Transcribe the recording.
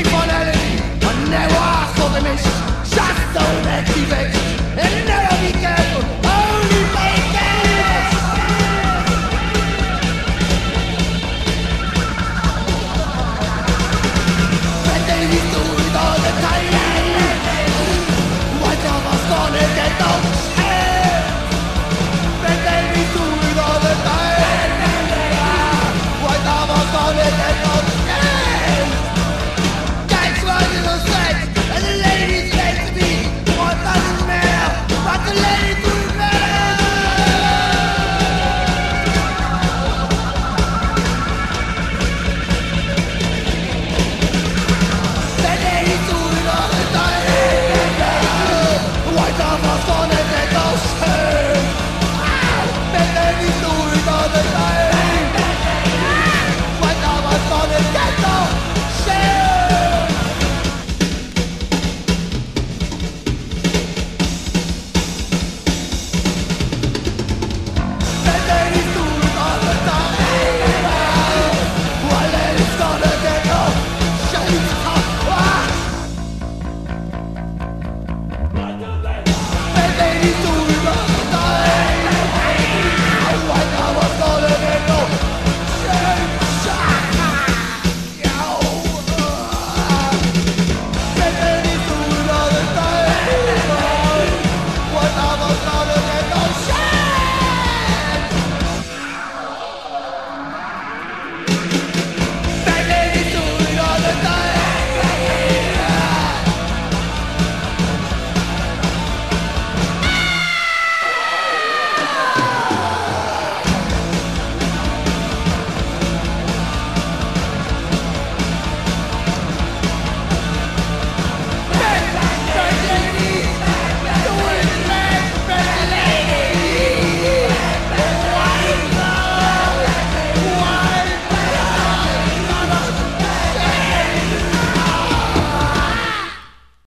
i poleli On ne oa, sodemeš, šasto neki već